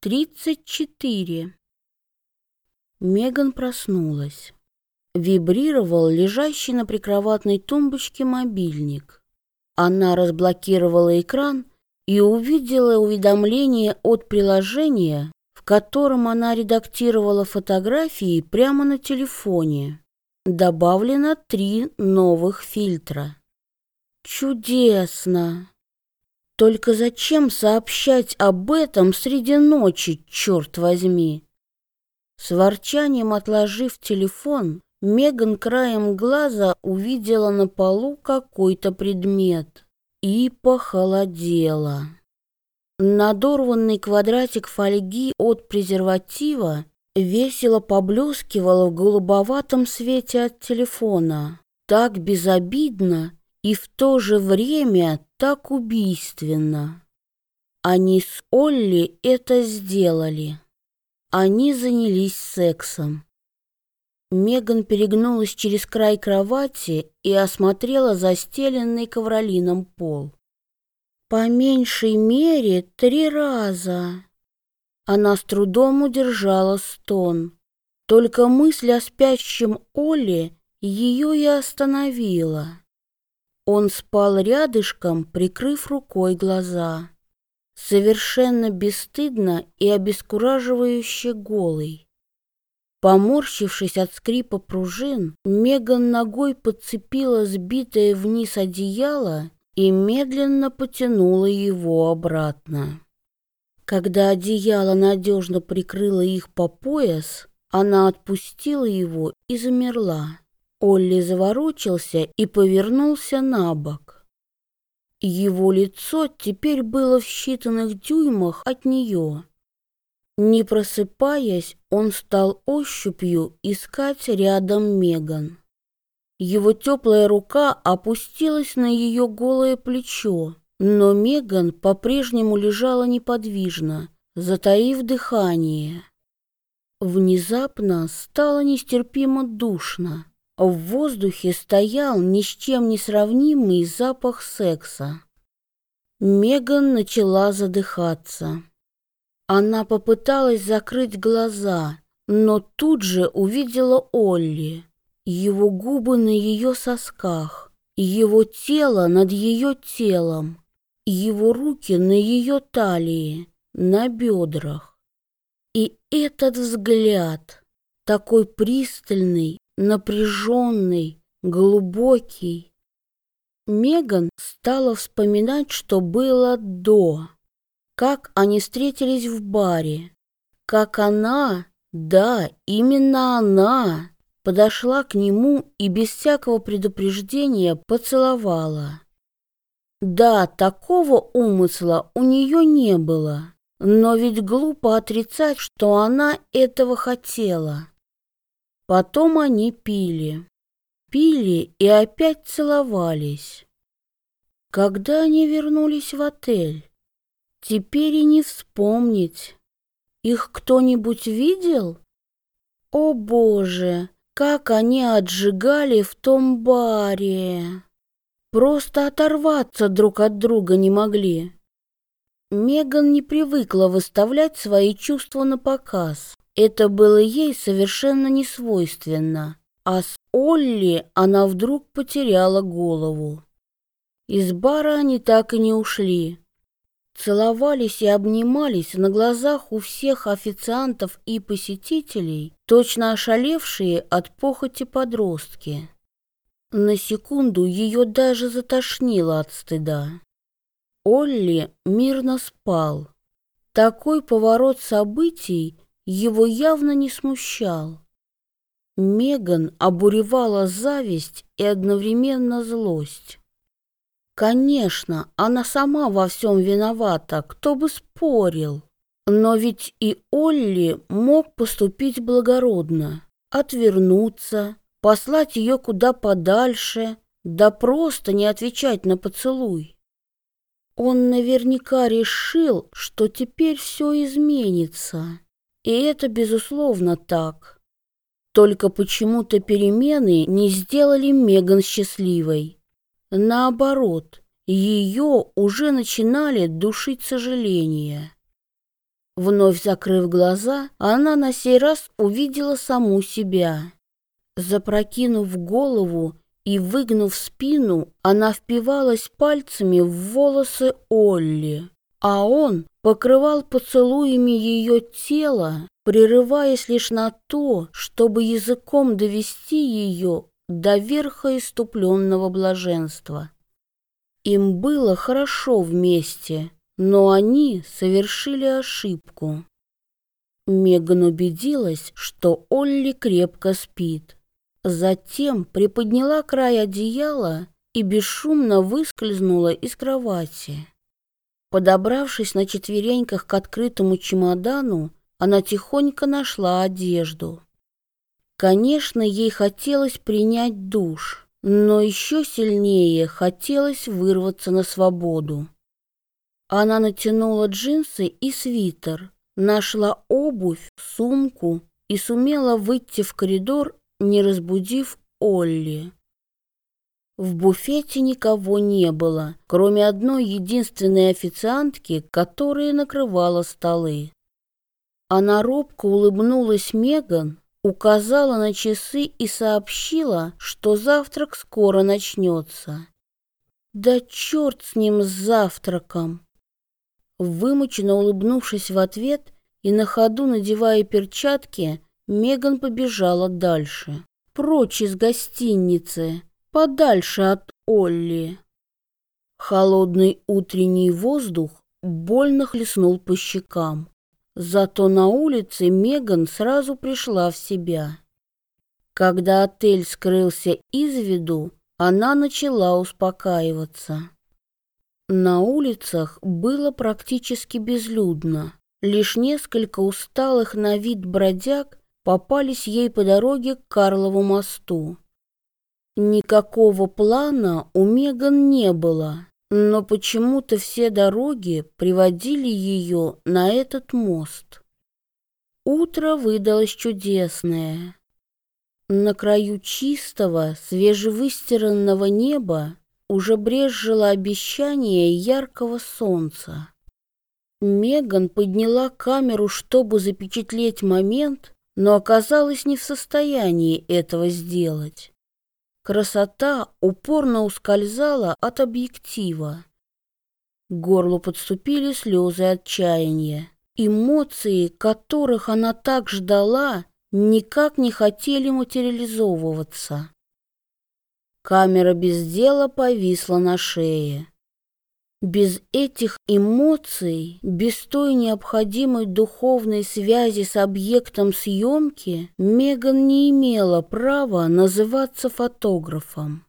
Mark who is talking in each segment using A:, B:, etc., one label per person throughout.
A: 34. Меган проснулась. Вибрировал лежащий на прикроватной тумбочке мобильник. Она разблокировала экран и увидела уведомление от приложения, в котором она редактировала фотографии прямо на телефоне. Добавлено три новых фильтра. Чудесно! Только зачем сообщать об этом среди ночи, черт возьми? С ворчанием отложив телефон, Меган краем глаза увидела на полу какой-то предмет и похолодела. Надорванный квадратик фольги от презерватива весело поблескивал в голубоватом свете от телефона. Так безобидно и в то же время так убийственно. Они с Олли это сделали. Они занялись сексом. Меган перегнулась через край кровати и осмотрела застеленный ковролином пол. По меньшей мере три раза. Она с трудом удержала стон. Только мысль о спящем Оле ее и остановила. Он спал рядышком, прикрыв рукой глаза. Совершенно бесстыдно и обескураживающе голый. Поморщившись от скрипа пружин, Меган ногой подцепила сбитое вниз одеяло и медленно потянула его обратно. Когда одеяло надежно прикрыло их по пояс, она отпустила его и замерла. Олли заворочился и повернулся на бок. Его лицо теперь было в считанных дюймах от нее. Не просыпаясь, он стал ощупью искать рядом Меган. Его теплая рука опустилась на ее голое плечо, но Меган по-прежнему лежала неподвижно, затаив дыхание. Внезапно стало нестерпимо душно. В воздухе стоял ни с чем не сравнимый запах секса. Меган начала задыхаться. Она попыталась закрыть глаза, но тут же увидела Олли. Его губы на ее сосках, его тело над ее телом, его руки на ее талии, на бедрах. И этот взгляд, такой пристальный, напряженный, глубокий. Меган стала вспоминать, что было до, как они встретились в баре, как она, да, именно она, подошла к нему и без всякого предупреждения поцеловала. Да, такого умысла у нее не было, но ведь глупо отрицать, что она этого хотела. Потом они пили. Пили и опять целовались. Когда они вернулись в отель? Теперь и не вспомнить. Их кто-нибудь видел? О боже, как они отжигали в том баре! Просто оторваться друг от друга не могли. Меган не привыкла выставлять свои чувства на показ. Это было ей совершенно не свойственно, а с Олли она вдруг потеряла голову. Из бара они так и не ушли. Целовались и обнимались на глазах у всех официантов и посетителей, точно ошалевшие от похоти подростки. На секунду ее даже затошнило от стыда. Олли мирно спал. Такой поворот событий его явно не смущал. Меган обуревала зависть и одновременно злость. Конечно, она сама во всем виновата, кто бы спорил. Но ведь и Олли мог поступить благородно, отвернуться, послать ее куда подальше, да просто не отвечать на поцелуй. Он наверняка решил, что теперь все изменится. И это, безусловно, так. Только почему-то перемены не сделали Меган счастливой. Наоборот, ее уже начинали душить сожаления. Вновь закрыв глаза, она на сей раз увидела саму себя. Запрокинув голову и выгнув спину, она впивалась пальцами в волосы Олли, а он покрывал поцелуями ее тело, прерываясь лишь на то, чтобы языком довести ее до верха иступленного блаженства. Им было хорошо вместе, но они совершили ошибку. Меган убедилась, что Олли крепко спит. Затем приподняла край одеяла и бесшумно выскользнула из кровати. Подобравшись на четвереньках к открытому чемодану, она тихонько нашла одежду. Конечно, ей хотелось принять душ, но еще сильнее хотелось вырваться на свободу. Она натянула джинсы и свитер, нашла обувь, сумку и сумела выйти в коридор, не разбудив Олли. В буфете никого не было, кроме одной единственной официантки, которая накрывала столы. Она робко улыбнулась Меган, указала на часы и сообщила, что завтрак скоро начнется. Да черт с ним с завтраком! Вымученно улыбнувшись в ответ и на ходу надевая перчатки, Меган побежала дальше, прочь из гостиницы, подальше от Олли. Холодный утренний воздух больно хлестнул по щекам. Зато на улице Меган сразу пришла в себя. Когда отель скрылся из виду, она начала успокаиваться. На улицах было практически безлюдно. Лишь несколько усталых на вид бродяг попались ей по дороге к Карлову мосту. Никакого плана у Меган не было, но почему-то все дороги приводили ее на этот мост. Утро выдалось чудесное. На краю чистого, свежевыстиранного неба уже брезжило обещание яркого солнца. Меган подняла камеру, чтобы запечатлеть момент, но оказалась не в состоянии этого сделать. Красота упорно ускользала от объектива. К горлу подступили слезы отчаяния. Эмоции, которых она так ждала, никак не хотели материализовываться. Камера без дела повисла на шее. Без этих эмоций, без той необходимой духовной связи с объектом съемки, Меган не имела права называться фотографом.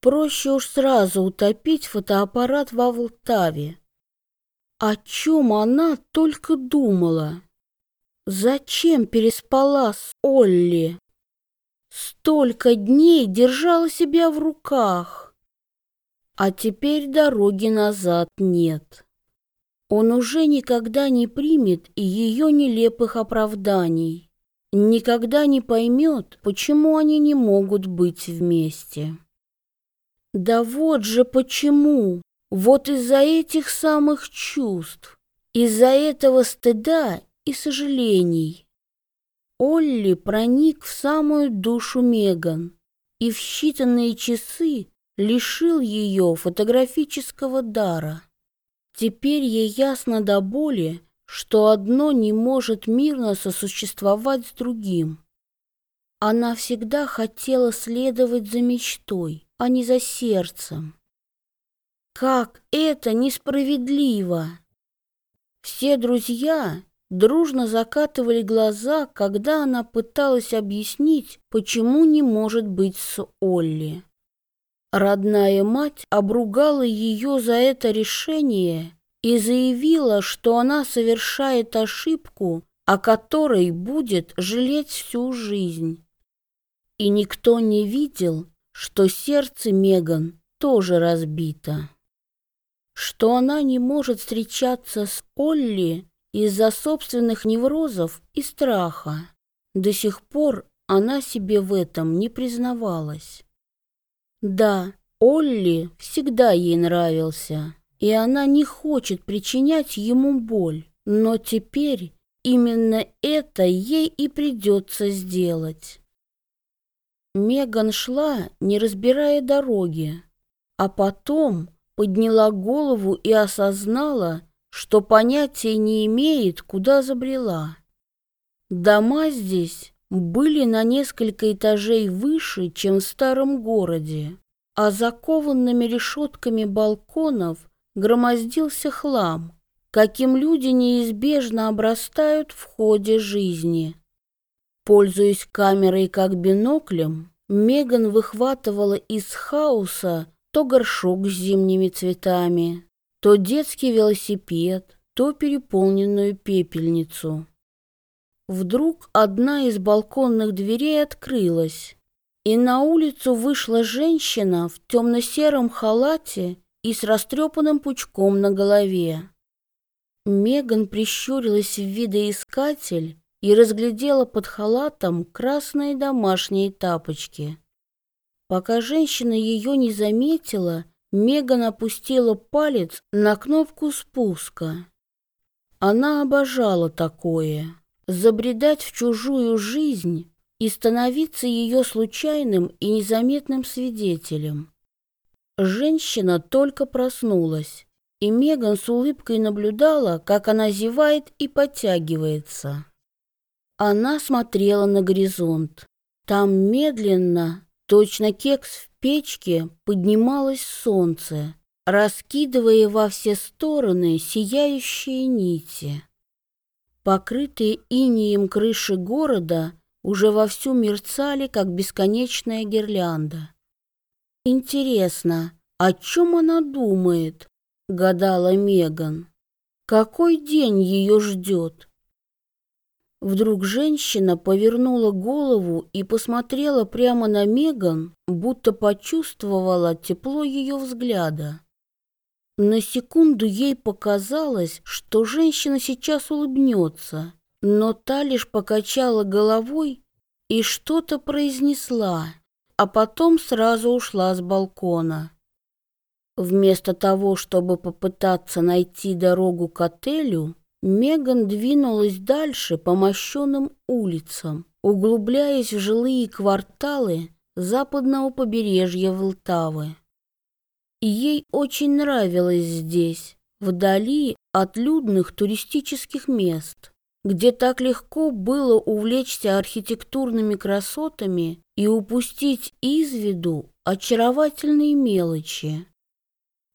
A: Проще уж сразу утопить фотоаппарат в Алтаве. О чем она только думала? Зачем переспала с Олли? Столько дней держала себя в руках. А теперь дороги назад нет. Он уже никогда не примет ее нелепых оправданий, никогда не поймет, почему они не могут быть вместе. Да вот же почему! Вот из-за этих самых чувств, из-за этого стыда и сожалений. Олли проник в самую душу Меган, и в считанные часы лишил ее фотографического дара. Теперь ей ясно до боли, что одно не может мирно сосуществовать с другим. Она всегда хотела следовать за мечтой, а не за сердцем. Как это несправедливо! Все друзья дружно закатывали глаза, когда она пыталась объяснить, почему не может быть с Олли. Родная мать обругала ее за это решение и заявила, что она совершает ошибку, о которой будет жалеть всю жизнь. И никто не видел, что сердце Меган тоже разбито. Что она не может встречаться с Олли из-за собственных неврозов и страха. До сих пор она себе в этом не признавалась. Да, Олли всегда ей нравился, и она не хочет причинять ему боль. Но теперь именно это ей и придется сделать. Меган шла, не разбирая дороги, а потом подняла голову и осознала, что понятия не имеет, куда забрела. Дома здесь были на несколько этажей выше, чем в старом городе, а закованными решетками балконов громоздился хлам, каким люди неизбежно обрастают в ходе жизни. Пользуясь камерой как биноклем, Меган выхватывала из хаоса то горшок с зимними цветами, то детский велосипед, то переполненную пепельницу. Вдруг одна из балконных дверей открылась, и на улицу вышла женщина в темно-сером халате и с растрепанным пучком на голове. Меган прищурилась в видоискатель и разглядела под халатом красные домашние тапочки. Пока женщина ее не заметила, Меган опустила палец на кнопку спуска. Она обожала такое — забредать в чужую жизнь и становиться ее случайным и незаметным свидетелем. Женщина только проснулась, и Меган с улыбкой наблюдала, как она зевает и подтягивается. Она смотрела на горизонт. Там медленно, точно кекс в печке, поднималось солнце, раскидывая во все стороны сияющие нити. Покрытые инеем крыши города уже вовсю мерцали, как бесконечная гирлянда. «Интересно, о чем она думает?» — гадала Меган. «Какой день ее ждет?» Вдруг женщина повернула голову и посмотрела прямо на Меган, будто почувствовала тепло ее взгляда. На секунду ей показалось, что женщина сейчас улыбнется, но та лишь покачала головой и что-то произнесла, а потом сразу ушла с балкона. Вместо того, чтобы попытаться найти дорогу к отелю, Меган двинулась дальше по мощенным улицам, углубляясь в жилые кварталы западного побережья Волтавы. Ей очень нравилось здесь, вдали от людных туристических мест, где так легко было увлечься архитектурными красотами и упустить из виду очаровательные мелочи.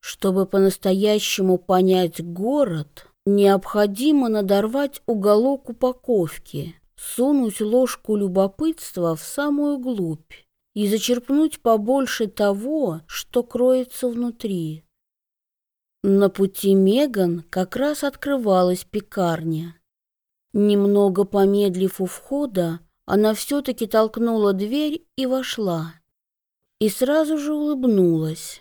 A: Чтобы по-настоящему понять город, Необходимо надорвать уголок упаковки, сунуть ложку любопытства в самую глубь и зачерпнуть побольше того, что кроется внутри. На пути Меган как раз открывалась пекарня. Немного помедлив у входа, она все-таки толкнула дверь и вошла. И сразу же улыбнулась.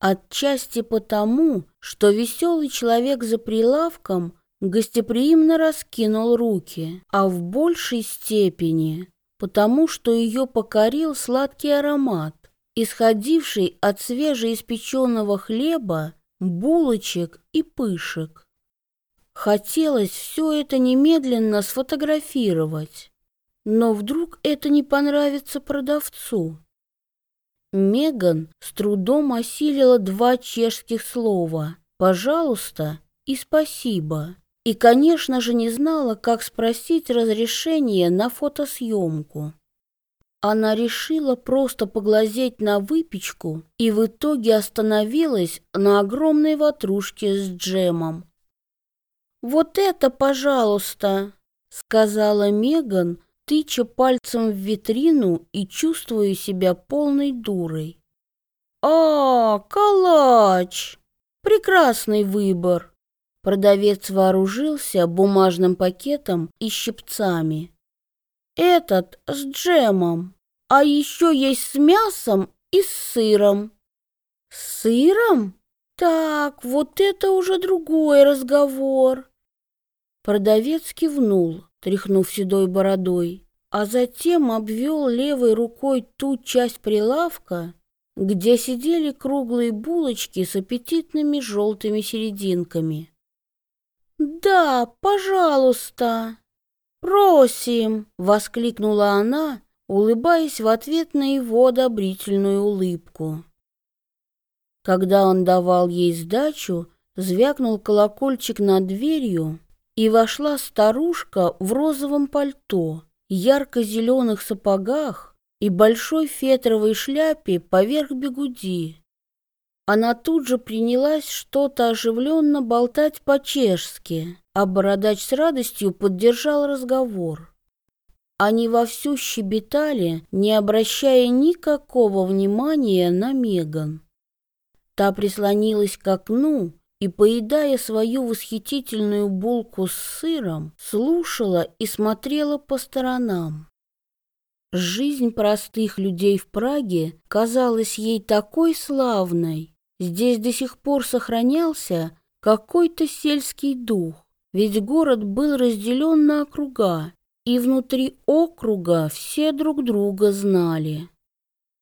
A: Отчасти потому, что веселый человек за прилавком гостеприимно раскинул руки, а в большей степени потому, что ее покорил сладкий аромат, исходивший от свежеиспеченного хлеба, булочек и пышек. Хотелось все это немедленно сфотографировать, но вдруг это не понравится продавцу. Меган с трудом осилила два чешских слова «пожалуйста» и «спасибо». И, конечно же, не знала, как спросить разрешение на фотосъемку. Она решила просто поглазеть на выпечку и в итоге остановилась на огромной ватрушке с джемом. «Вот это, пожалуйста!» — сказала Меган, тыча пальцем в витрину и чувствую себя полной дурой. «А, калач! Прекрасный выбор!» Продавец вооружился бумажным пакетом и щипцами. «Этот с джемом, а еще есть с мясом и с сыром». «С сыром? Так, вот это уже другой разговор». Продавец кивнул, тряхнув седой бородой, а затем обвел левой рукой ту часть прилавка, где сидели круглые булочки с аппетитными желтыми серединками. «Да, пожалуйста!» «Просим!» — воскликнула она, улыбаясь в ответ на его одобрительную улыбку. Когда он давал ей сдачу, звякнул колокольчик над дверью, и вошла старушка в розовом пальто, ярко-зеленых сапогах и большой фетровой шляпе поверх бегуди. Она тут же принялась что-то оживленно болтать по-чешски, а бородач с радостью поддержал разговор. Они вовсю щебетали, не обращая никакого внимания на Меган. Та прислонилась к окну и, поедая свою восхитительную булку с сыром, слушала и смотрела по сторонам. Жизнь простых людей в Праге казалась ей такой славной. Здесь до сих пор сохранялся какой-то сельский дух, ведь город был разделен на округа, и внутри округа все друг друга знали.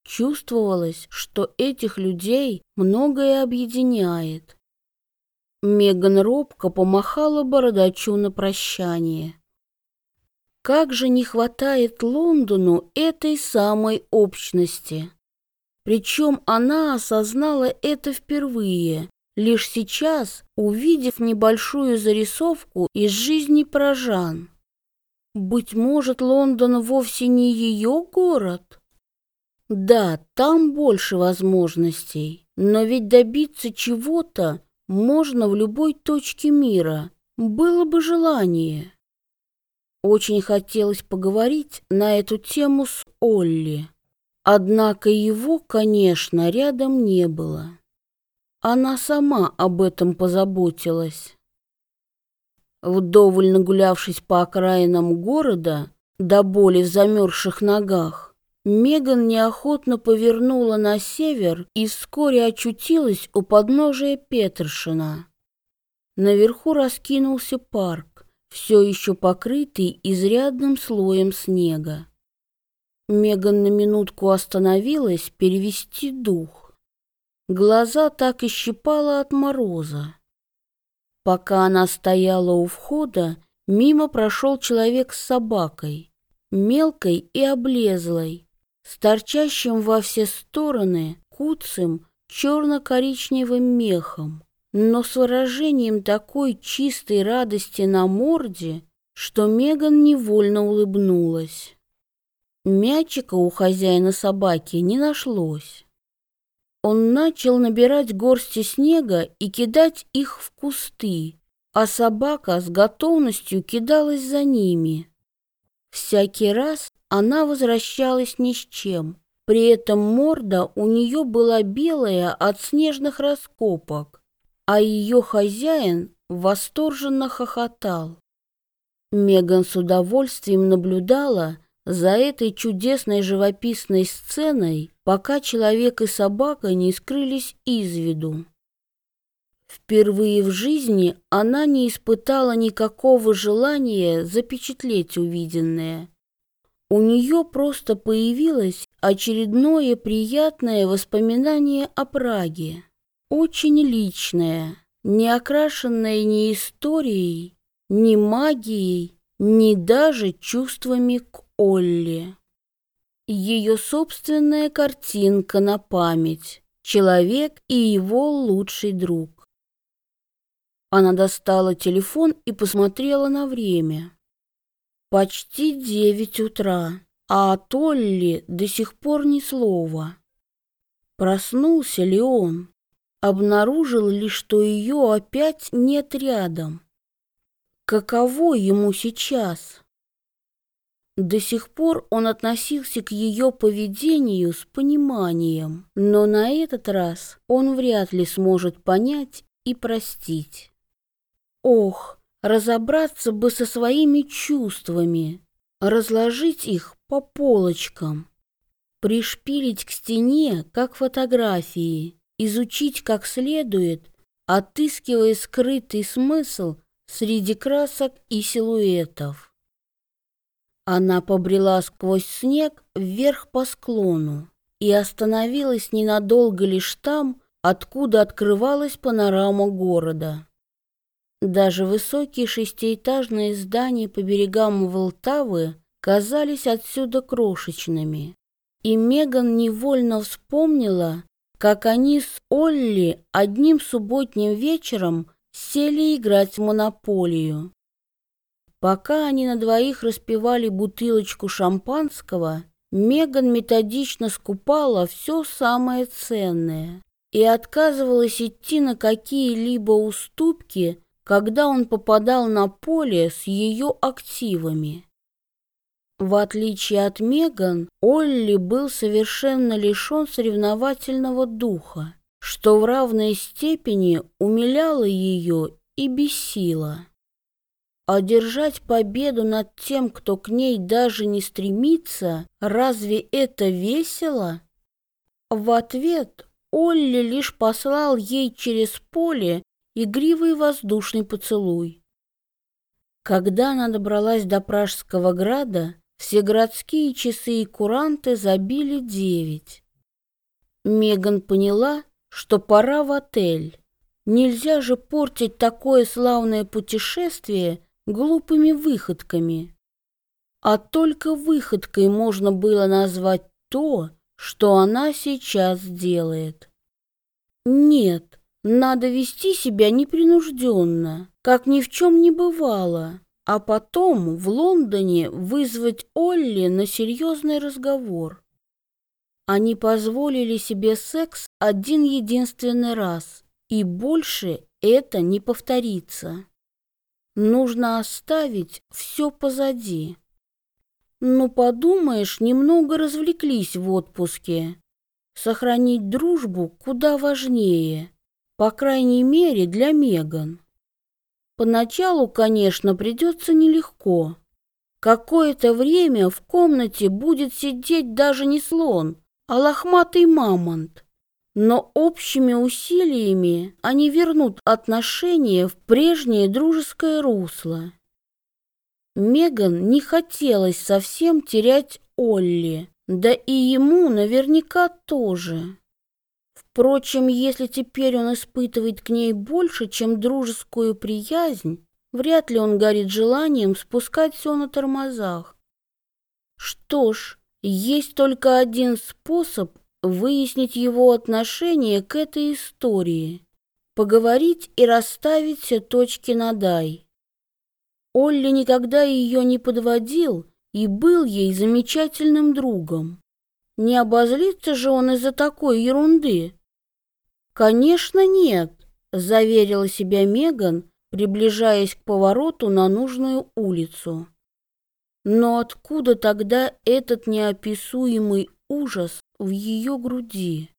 A: Чувствовалось, что этих людей многое объединяет. Меган робко помахала бородачу на прощание. Как же не хватает Лондону этой самой общности. Причем она осознала это впервые, лишь сейчас, увидев небольшую зарисовку из жизни прожан. Быть может, Лондон вовсе не ее город? Да, там больше возможностей, но ведь добиться чего-то можно в любой точке мира, было бы желание. Очень хотелось поговорить на эту тему с Олли. Однако его, конечно, рядом не было. Она сама об этом позаботилась. Вдоволь нагулявшись по окраинам города, до боли в замерзших ногах, Меган неохотно повернула на север и вскоре очутилась у подножия Петершина. Наверху раскинулся парк, все еще покрытый изрядным слоем снега. Меган на минутку остановилась перевести дух. Глаза так и щипала от мороза. Пока она стояла у входа, мимо прошел человек с собакой, мелкой и облезлой, с торчащим во все стороны куцым черно-коричневым мехом, но с выражением такой чистой радости на морде, что Меган невольно улыбнулась. Мячика у хозяина собаки не нашлось. Он начал набирать горсти снега и кидать их в кусты, а собака с готовностью кидалась за ними. Всякий раз она возвращалась ни с чем. При этом морда у нее была белая от снежных раскопок, а ее хозяин восторженно хохотал. Меган с удовольствием наблюдала за этой чудесной живописной сценой, пока человек и собака не скрылись из виду. Впервые в жизни она не испытала никакого желания запечатлеть увиденное. У нее просто появилось очередное приятное воспоминание о Праге. Очень личное, не окрашенное ни историей, ни магией, ни даже чувствами к Олле. Ее собственная картинка на память, человек и его лучший друг. Она достала телефон и посмотрела на время. Почти девять утра, а от Олли до сих пор ни слова. Проснулся ли он? Обнаружил ли, что ее опять нет рядом? Каково ему сейчас? До сих пор он относился к ее поведению с пониманием, но на этот раз он вряд ли сможет понять и простить. Ох, разобраться бы со своими чувствами, разложить их по полочкам, пришпилить к стене, как фотографии, изучить как следует, отыскивая скрытый смысл среди красок и силуэтов. Она побрела сквозь снег вверх по склону и остановилась ненадолго лишь там, откуда открывалась панорама города. Даже высокие шестиэтажные здания по берегам Волтавы казались отсюда крошечными. И Меган невольно вспомнила, как они с Олли одним субботним вечером сели играть в монополию. Пока они на двоих распивали бутылочку шампанского, Меган методично скупала все самое ценное и отказывалась идти на какие-либо уступки когда он попадал на поле с ее активами. В отличие от Меган, Олли был совершенно лишен соревновательного духа, что в равной степени умиляло ее и бесило. Одержать победу над тем, кто к ней даже не стремится, разве это весело? В ответ Олли лишь послал ей через поле игривый воздушный поцелуй. Когда она добралась до Пражского града, все городские часы и куранты забили девять. Меган поняла, что пора в отель. Нельзя же портить такое славное путешествие глупыми выходками. А только выходкой можно было назвать то, что она сейчас делает. Нет, надо вести себя непринужденно, как ни в чем не бывало, а потом в Лондоне вызвать Олли на серьезный разговор. Они позволили себе секс один единственный раз, и больше это не повторится. Нужно оставить все позади. Ну, подумаешь, немного развлеклись в отпуске. Сохранить дружбу куда важнее. По крайней мере, для Меган. Поначалу, конечно, придется нелегко. Какое-то время в комнате будет сидеть даже не слон, а лохматый мамонт. Но общими усилиями они вернут отношения в прежнее дружеское русло. Меган не хотелось совсем терять Олли, да и ему наверняка тоже. Впрочем, если теперь он испытывает к ней больше, чем дружескую приязнь, вряд ли он горит желанием спускать все на тормозах. Что ж, есть только один способ выяснить его отношение к этой истории. Поговорить и расставить все точки над «и». Олли никогда ее не подводил и был ей замечательным другом. Не обозлится же он из-за такой ерунды. «Конечно нет», — заверила себя Меган, приближаясь к повороту на нужную улицу. Но откуда тогда этот неописуемый ужас в ее груди?